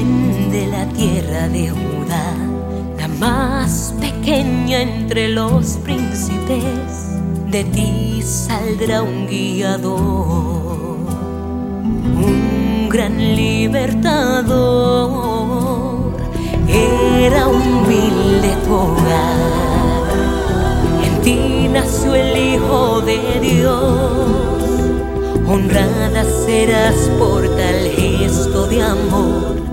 de la tierra de Judá, la más pequeña entre los príncipes, de ti saldrá un guiador, un gran libertador. Era humilde tu hogar, en ti nació el Hijo de Dios honrada serás por tal gesto de amor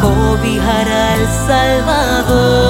cobijar al Salvador.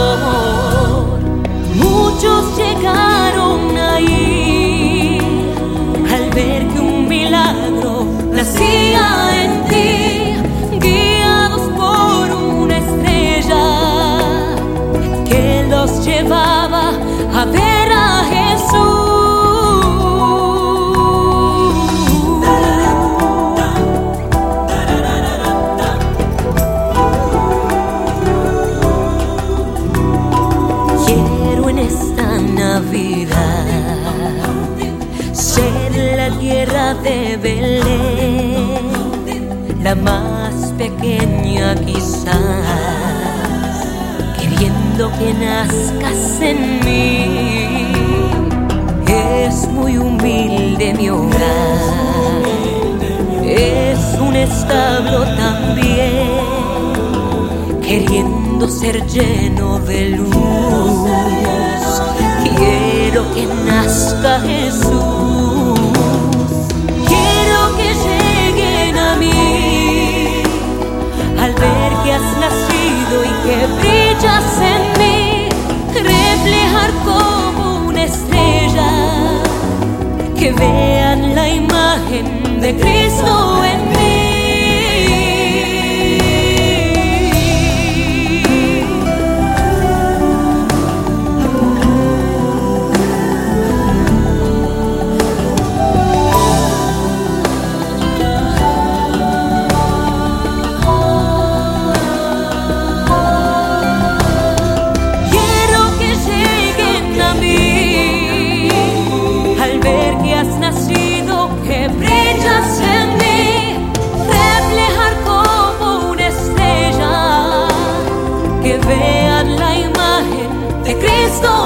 Esta Navidad ser la tierra de Belén, la más pequeña quizás, queriendo que nazcas en mí. Es muy humilde mi hogar, es un establo también queriendo ser lleno de luz. Quiero que nazca Jesús. Quiero que lleguen a mí al ver que has nacido y que brillas en mí, reflejar como una estrella. Que vean la imagen de Cristo que vean la imagen de Cristo